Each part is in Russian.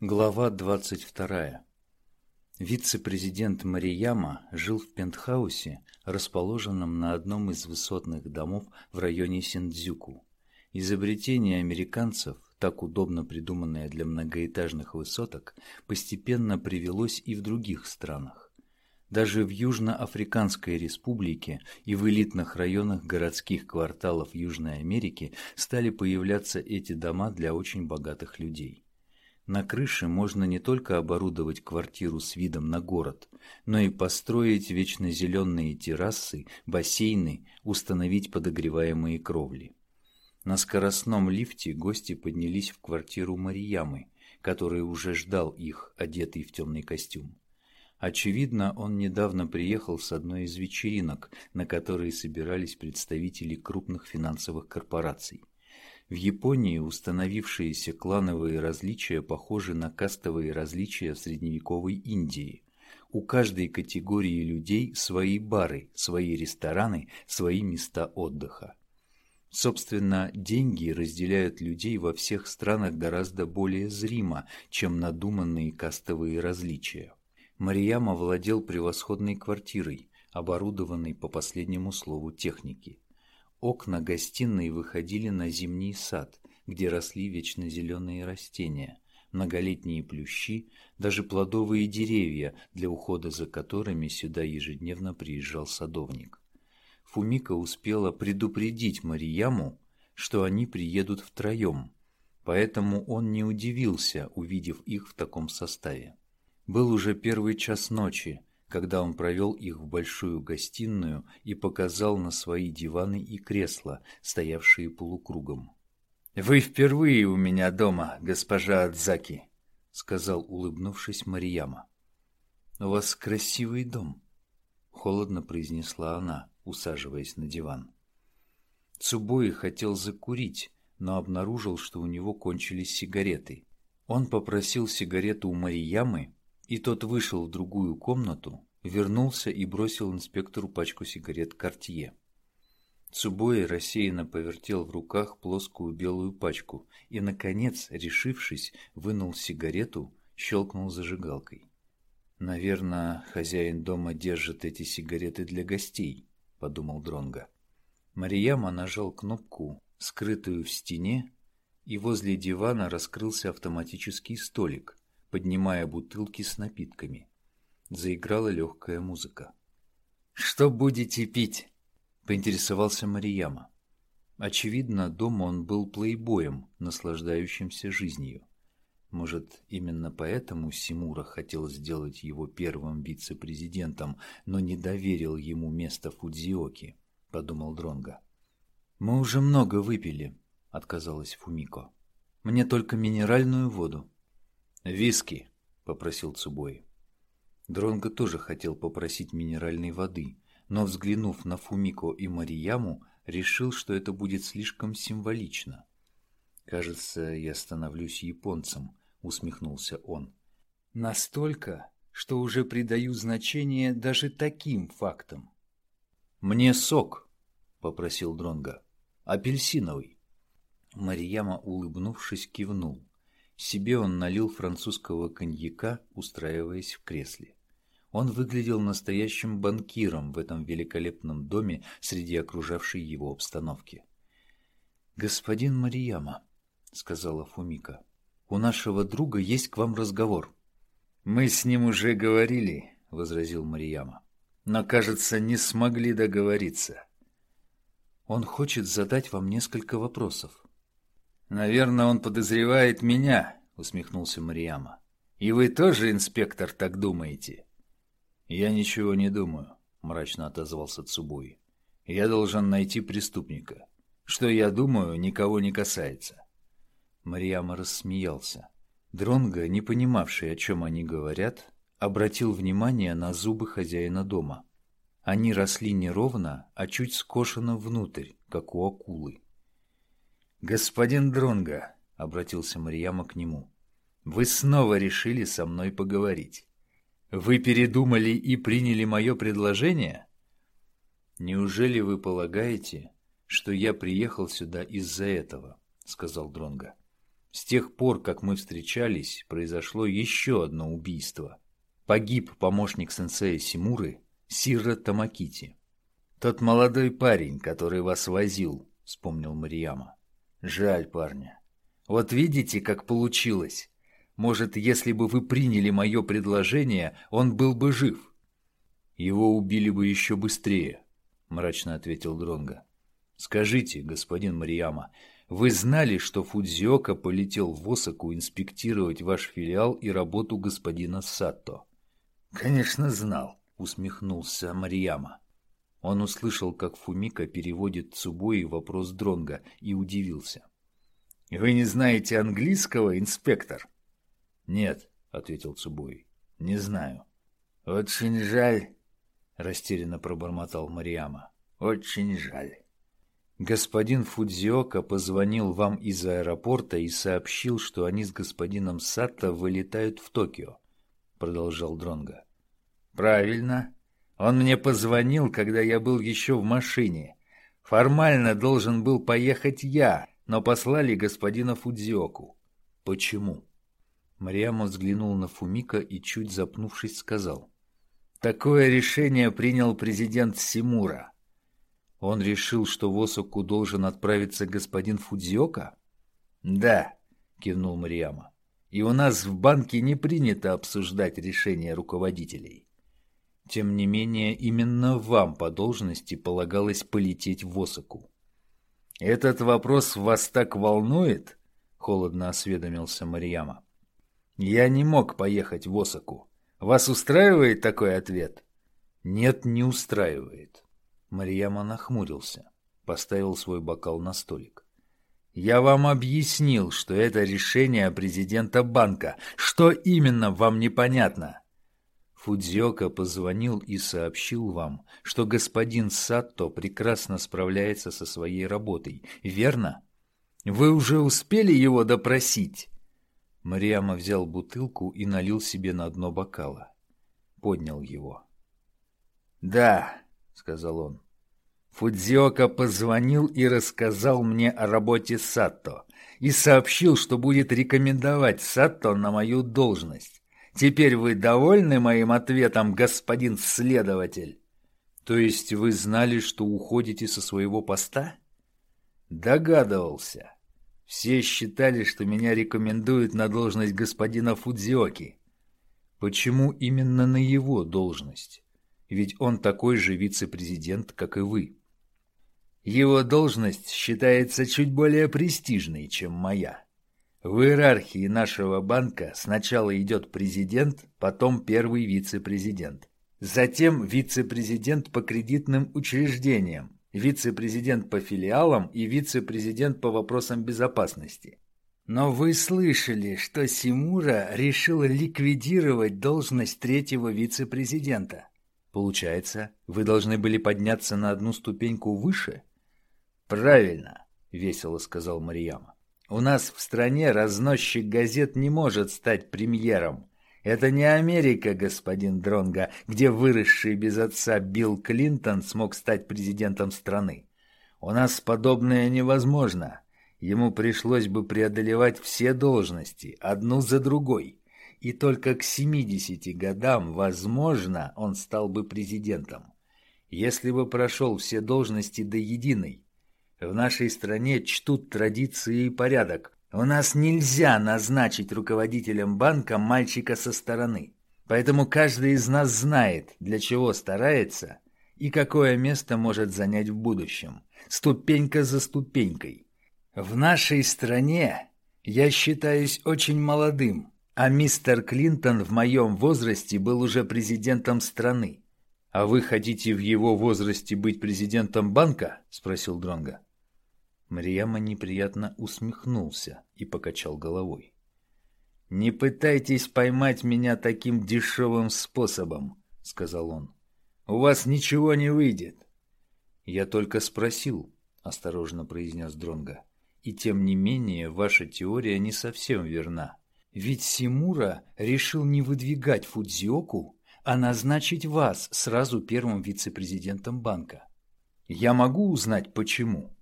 Глава 22. Вице-президент Марияма жил в пентхаусе, расположенном на одном из высотных домов в районе Синдзюку. Изобретение американцев, так удобно придуманное для многоэтажных высоток, постепенно привелось и в других странах. Даже в Южноафриканской республике и в элитных районах городских кварталов Южной Америки стали появляться эти дома для очень богатых людей. На крыше можно не только оборудовать квартиру с видом на город, но и построить вечно зеленые террасы, бассейны, установить подогреваемые кровли. На скоростном лифте гости поднялись в квартиру Мариямы, который уже ждал их, одетый в темный костюм. Очевидно, он недавно приехал с одной из вечеринок, на которые собирались представители крупных финансовых корпораций. В Японии установившиеся клановые различия похожи на кастовые различия в средневековой Индии. У каждой категории людей свои бары, свои рестораны, свои места отдыха. Собственно, деньги разделяют людей во всех странах гораздо более зримо, чем надуманные кастовые различия. Марияма владел превосходной квартирой, оборудованной по последнему слову техники. Окна гостиной выходили на зимний сад, где росли вечно зеленые растения, многолетние плющи, даже плодовые деревья, для ухода за которыми сюда ежедневно приезжал садовник. Фумика успела предупредить Марияму, что они приедут втроем, поэтому он не удивился, увидев их в таком составе. Был уже первый час ночи, когда он провел их в большую гостиную и показал на свои диваны и кресла, стоявшие полукругом. «Вы впервые у меня дома, госпожа Адзаки», — сказал, улыбнувшись Марияма. «У вас красивый дом», — холодно произнесла она, усаживаясь на диван. Цубои хотел закурить, но обнаружил, что у него кончились сигареты. Он попросил сигарету у Мариямы, и тот вышел в другую комнату, вернулся и бросил инспектору пачку сигарет «Кортье». Цубои рассеянно повертел в руках плоскую белую пачку и, наконец, решившись, вынул сигарету, щелкнул зажигалкой. «Наверное, хозяин дома держит эти сигареты для гостей», — подумал Дронга. Марияма нажал кнопку, скрытую в стене, и возле дивана раскрылся автоматический столик, поднимая бутылки с напитками. Заиграла легкая музыка. «Что будете пить?» — поинтересовался Марияма. Очевидно, дома он был плейбоем, наслаждающимся жизнью. Может, именно поэтому Симура хотел сделать его первым вице-президентом, но не доверил ему место Фудзиоки, — подумал Дронга. «Мы уже много выпили», — отказалась Фумико. «Мне только минеральную воду». «Виски», — попросил Цубой. Дронго тоже хотел попросить минеральной воды, но, взглянув на Фумико и Марияму, решил, что это будет слишком символично. «Кажется, я становлюсь японцем», — усмехнулся он. «Настолько, что уже придаю значение даже таким фактам». «Мне сок», — попросил Дронго. «Апельсиновый». Марияма, улыбнувшись, кивнул. Себе он налил французского коньяка, устраиваясь в кресле. Он выглядел настоящим банкиром в этом великолепном доме среди окружавшей его обстановки. «Господин Марияма», — сказала Фумика, — «у нашего друга есть к вам разговор». «Мы с ним уже говорили», — возразил Марияма, — «но, кажется, не смогли договориться». «Он хочет задать вам несколько вопросов». «Наверное, он подозревает меня», — усмехнулся Марияма. «И вы тоже, инспектор, так думаете?» «Я ничего не думаю», — мрачно отозвался Цубуи. «Я должен найти преступника. Что я думаю, никого не касается». Марияма рассмеялся. Дронго, не понимавший, о чем они говорят, обратил внимание на зубы хозяина дома. Они росли не ровно, а чуть скошено внутрь, как у акулы. «Господин Дронга, обратился Марьяма к нему, — «вы снова решили со мной поговорить. Вы передумали и приняли мое предложение?» «Неужели вы полагаете, что я приехал сюда из-за этого?» — сказал Дронга. С тех пор, как мы встречались, произошло еще одно убийство. Погиб помощник сенсея Симуры Сира Тамакити. Тот молодой парень, который вас возил, вспомнил Марияма. Жаль парня. Вот видите, как получилось. Может, если бы вы приняли мое предложение, он был бы жив. Его убили бы еще быстрее, мрачно ответил Дронга. Скажите, господин Марияма, вы знали, что Фудзиока полетел в Осаку инспектировать ваш филиал и работу господина Сатто? Конечно, знал, усмехнулся Марияма. Он услышал, как Фумика переводит Цубои вопрос Дронга и удивился. «Вы не знаете английского, инспектор?» «Нет», — ответил Цубой, — «не знаю». «Очень жаль», — растерянно пробормотал Марияма. «Очень жаль». «Господин Фудзиока позвонил вам из аэропорта и сообщил, что они с господином Сатто вылетают в Токио», — продолжал Дронга. «Правильно. Он мне позвонил, когда я был еще в машине. Формально должен был поехать я, но послали господина Фудзиоку. Почему?» Марьяма взглянул на Фумика и, чуть запнувшись, сказал. «Такое решение принял президент Симура. Он решил, что в Осаку должен отправиться господин Фудзиока?» «Да», — кивнул Марьяма. «И у нас в банке не принято обсуждать решения руководителей. Тем не менее, именно вам по должности полагалось полететь в Осаку». «Этот вопрос вас так волнует?» — холодно осведомился Марьяма. Я не мог поехать в Осаку. Вас устраивает такой ответ? Нет, не устраивает. Марьяма нахмурился, поставил свой бокал на столик. Я вам объяснил, что это решение президента банка. Что именно вам непонятно? Фудзиока позвонил и сообщил вам, что господин Сатто прекрасно справляется со своей работой, верно? Вы уже успели его допросить? Мариама взял бутылку и налил себе на дно бокала. Поднял его. «Да», — сказал он. Фудзиока позвонил и рассказал мне о работе Сатто и сообщил, что будет рекомендовать Сатто на мою должность. Теперь вы довольны моим ответом, господин следователь? То есть вы знали, что уходите со своего поста? Догадывался. Все считали, что меня рекомендуют на должность господина Фудзиоки. Почему именно на его должность? Ведь он такой же вице-президент, как и вы. Его должность считается чуть более престижной, чем моя. В иерархии нашего банка сначала идет президент, потом первый вице-президент. Затем вице-президент по кредитным учреждениям, вице-президент по филиалам и вице-президент по вопросам безопасности. Но вы слышали, что Симура решил ликвидировать должность третьего вице-президента. Получается, вы должны были подняться на одну ступеньку выше? Правильно, весело сказал Марияма. У нас в стране разносчик газет не может стать премьером. Это не Америка, господин Дронга, где выросший без отца Билл Клинтон смог стать президентом страны. У нас подобное невозможно. Ему пришлось бы преодолевать все должности, одну за другой. И только к 70 годам, возможно, он стал бы президентом. Если бы прошел все должности до единой. В нашей стране чтут традиции и порядок, у нас нельзя назначить руководителем банка мальчика со стороны. Поэтому каждый из нас знает, для чего старается и какое место может занять в будущем, ступенька за ступенькой. В нашей стране я считаюсь очень молодым, а мистер Клинтон в моем возрасте был уже президентом страны. А вы хотите в его возрасте быть президентом банка? спросил Дронга. Марьяма неприятно усмехнулся и покачал головой. «Не пытайтесь поймать меня таким дешевым способом», — сказал он. «У вас ничего не выйдет». «Я только спросил», — осторожно произнес Дронга. «И тем не менее ваша теория не совсем верна. Ведь Симура решил не выдвигать Фудзиоку, а назначить вас сразу первым вице-президентом банка. Я могу узнать, почему?»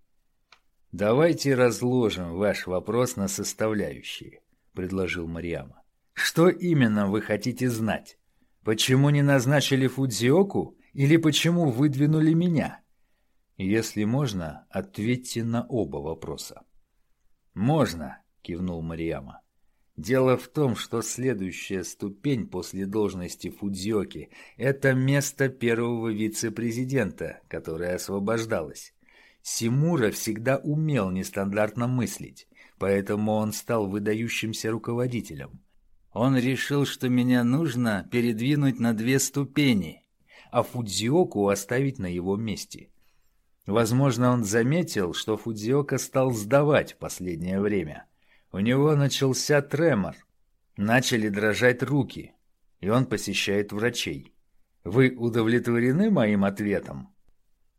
«Давайте разложим ваш вопрос на составляющие», — предложил Марьяма. «Что именно вы хотите знать? Почему не назначили Фудзиоку или почему выдвинули меня?» Если можно, ответьте на оба вопроса. «Можно», — кивнул Марияма. «Дело в том, что следующая ступень после должности Фудзиоки — это место первого вице-президента, которое освобождалось. Симура всегда умел нестандартно мыслить, поэтому он стал выдающимся руководителем. Он решил, что меня нужно передвинуть на две ступени, а Фудзиоку оставить на его месте». Возможно, он заметил, что Фудзиока стал сдавать в последнее время. У него начался тремор. Начали дрожать руки, и он посещает врачей. Вы удовлетворены моим ответом?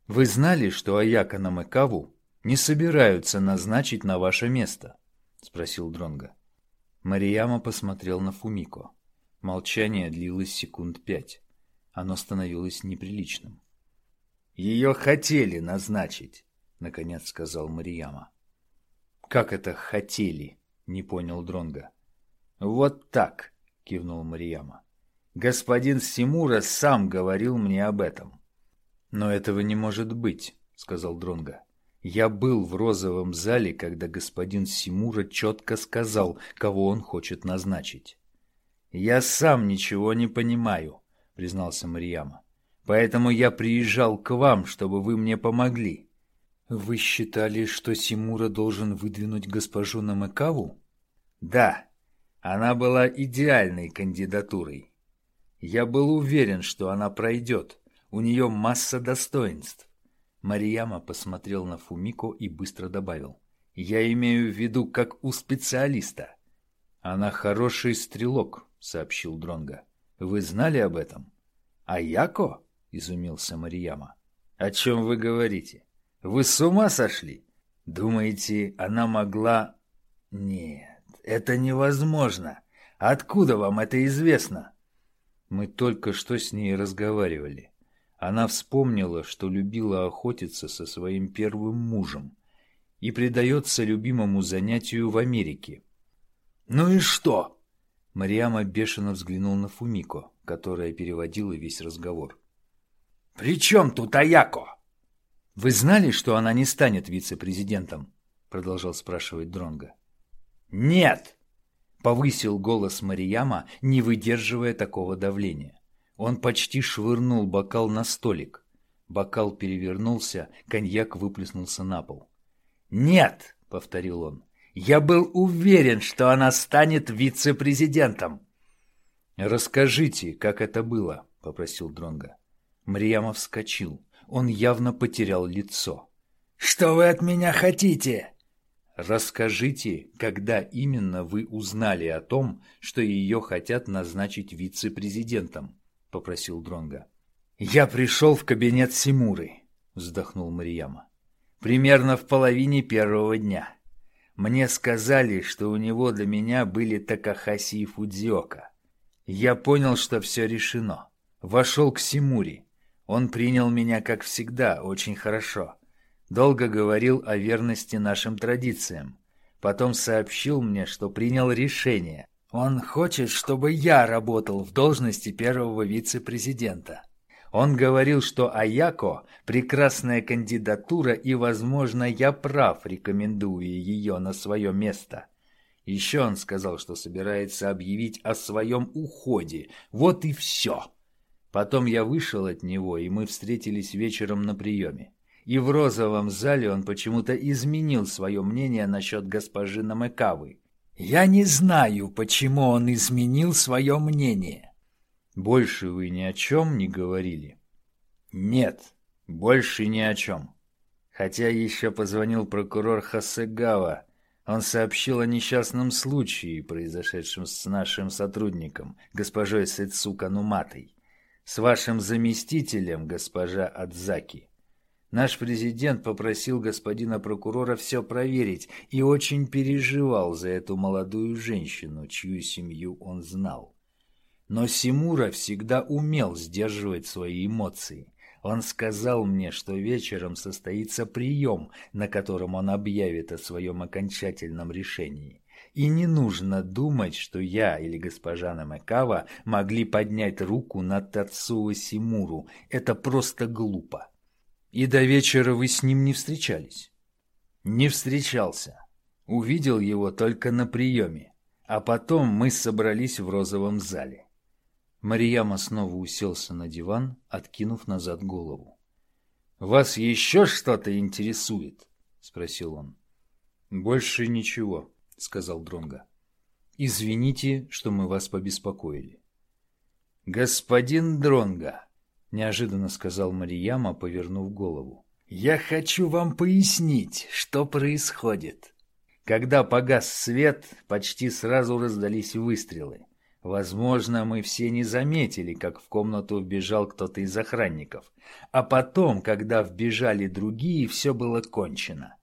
Вы знали, что Аяка Намыкаву не собираются назначить на ваше место? Спросил Дронга. Марияма посмотрел на Фумико. Молчание длилось секунд пять. Оно становилось неприличным. Ее хотели назначить, наконец сказал Марияма. Как это хотели? не понял Дронга. Вот так, кивнул Марияма. Господин Симура сам говорил мне об этом. Но этого не может быть, сказал Дронга. Я был в розовом зале, когда господин Симура четко сказал, кого он хочет назначить. Я сам ничего не понимаю, признался Марияма. Поэтому я приезжал к вам, чтобы вы мне помогли. Вы считали, что Симура должен выдвинуть госпожу Намекаву? Да, она была идеальной кандидатурой. Я был уверен, что она пройдет. У нее масса достоинств. Марияма посмотрел на Фумико и быстро добавил. Я имею в виду, как у специалиста. Она хороший стрелок, сообщил Дронга. Вы знали об этом? А Яко? — изумился Марияма. «О чем вы говорите? Вы с ума сошли? Думаете, она могла...» «Нет, это невозможно. Откуда вам это известно?» «Мы только что с ней разговаривали. Она вспомнила, что любила охотиться со своим первым мужем и предается любимому занятию в Америке». «Ну и что?» Марияма бешено взглянул на Фумико, которая переводила весь разговор. «При чем тут Аяко?» «Вы знали, что она не станет вице-президентом?» Продолжал спрашивать Дронга. «Нет!» Повысил голос Марияма, не выдерживая такого давления. Он почти швырнул бокал на столик. Бокал перевернулся, коньяк выплеснулся на пол. «Нет!» — повторил он. «Я был уверен, что она станет вице-президентом!» «Расскажите, как это было?» — попросил Дронга. Мрьямов вскочил. Он явно потерял лицо. «Что вы от меня хотите?» «Расскажите, когда именно вы узнали о том, что ее хотят назначить вице-президентом?» — попросил Дронга. «Я пришел в кабинет Симуры», — вздохнул Марияма. «Примерно в половине первого дня. Мне сказали, что у него до меня были Такахаси и Фудзиока. Я понял, что все решено. Вошел к Симуре. Он принял меня, как всегда, очень хорошо. Долго говорил о верности нашим традициям. Потом сообщил мне, что принял решение. Он хочет, чтобы я работал в должности первого вице-президента. Он говорил, что Аяко – прекрасная кандидатура, и, возможно, я прав, рекомендуя ее на свое место. Еще он сказал, что собирается объявить о своем уходе. Вот и все. Потом я вышел от него, и мы встретились вечером на приеме. И в розовом зале он почему-то изменил свое мнение насчет госпожи Намекавы. Я не знаю, почему он изменил свое мнение. Больше вы ни о чем не говорили? Нет, больше ни о чем. Хотя еще позвонил прокурор Хасегава. Он сообщил о несчастном случае, произошедшем с нашим сотрудником, госпожой Сэцука Нуматой с вашим заместителем, госпожа Адзаки. Наш президент попросил господина прокурора все проверить и очень переживал за эту молодую женщину, чью семью он знал. Но Симура всегда умел сдерживать свои эмоции. Он сказал мне, что вечером состоится прием, на котором он объявит о своем окончательном решении. И не нужно думать, что я или госпожа Намекава могли поднять руку на Тацуо Симуру. Это просто глупо. И до вечера вы с ним не встречались? Не встречался. Увидел его только на приеме. А потом мы собрались в розовом зале. Марияма снова уселся на диван, откинув назад голову. «Вас еще что-то интересует?» — спросил он. «Больше ничего», — сказал Дронга. «Извините, что мы вас побеспокоили». «Господин Дронга», — неожиданно сказал Марияма, повернув голову, — «я хочу вам пояснить, что происходит». Когда погас свет, почти сразу раздались выстрелы. Возможно, мы все не заметили, как в комнату вбежал кто-то из охранников. А потом, когда вбежали другие, все было кончено.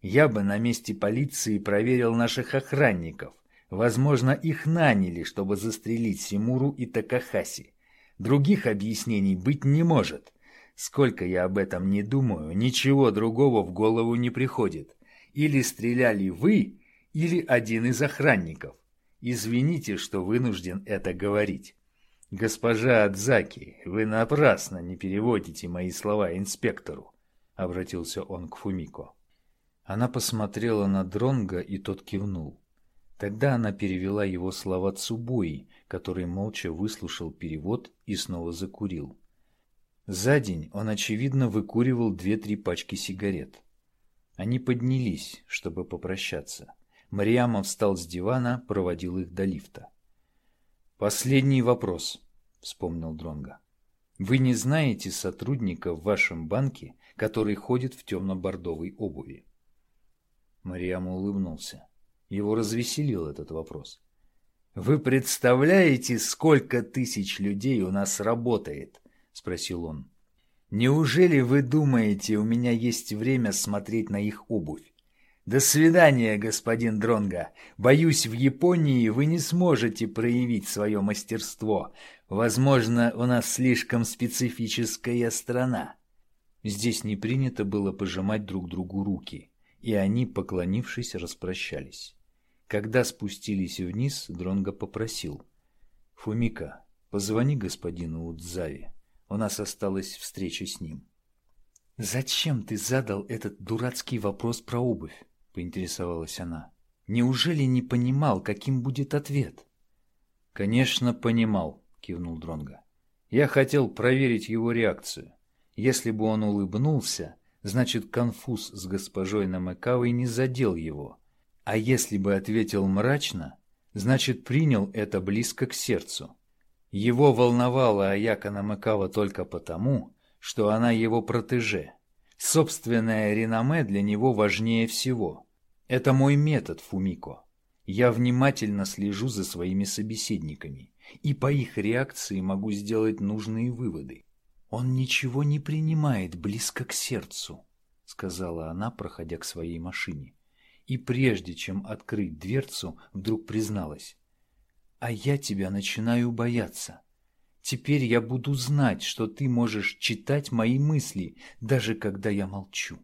Я бы на месте полиции проверил наших охранников. Возможно, их наняли, чтобы застрелить Симуру и Такахаси. Других объяснений быть не может. Сколько я об этом не думаю, ничего другого в голову не приходит. Или стреляли вы, или один из охранников. Извините, что вынужден это говорить. Госпожа Адзаки, вы напрасно не переводите мои слова инспектору, обратился он к Фумико. Она посмотрела на Дронга, и тот кивнул. Тогда она перевела его слова Цубои, который молча выслушал перевод и снова закурил. За день он, очевидно, выкуривал две-три пачки сигарет. Они поднялись, чтобы попрощаться. Мариама встал с дивана, проводил их до лифта. «Последний вопрос», — вспомнил Дронга. «Вы не знаете сотрудника в вашем банке, который ходит в темно-бордовой обуви?» Мариама улыбнулся. Его развеселил этот вопрос. «Вы представляете, сколько тысяч людей у нас работает?» — спросил он. «Неужели вы думаете, у меня есть время смотреть на их обувь? До свидания, господин Дронга. Боюсь, в Японии вы не сможете проявить свое мастерство. Возможно, у нас слишком специфическая страна». Здесь не принято было пожимать друг другу руки и они, поклонившись, распрощались. Когда спустились вниз, Дронго попросил. «Фумика, позвони господину Удзаве. У нас осталась встреча с ним». «Зачем ты задал этот дурацкий вопрос про обувь?» — поинтересовалась она. «Неужели не понимал, каким будет ответ?» «Конечно, понимал», — кивнул Дронго. «Я хотел проверить его реакцию. Если бы он улыбнулся, Значит, конфуз с госпожой Намекавой не задел его. А если бы ответил мрачно, значит, принял это близко к сердцу. Его волновала Аяка Намекава только потому, что она его протеже. Собственное реноме для него важнее всего. Это мой метод, Фумико. Я внимательно слежу за своими собеседниками, и по их реакции могу сделать нужные выводы. «Он ничего не принимает близко к сердцу», — сказала она, проходя к своей машине. И прежде чем открыть дверцу, вдруг призналась. «А я тебя начинаю бояться. Теперь я буду знать, что ты можешь читать мои мысли, даже когда я молчу».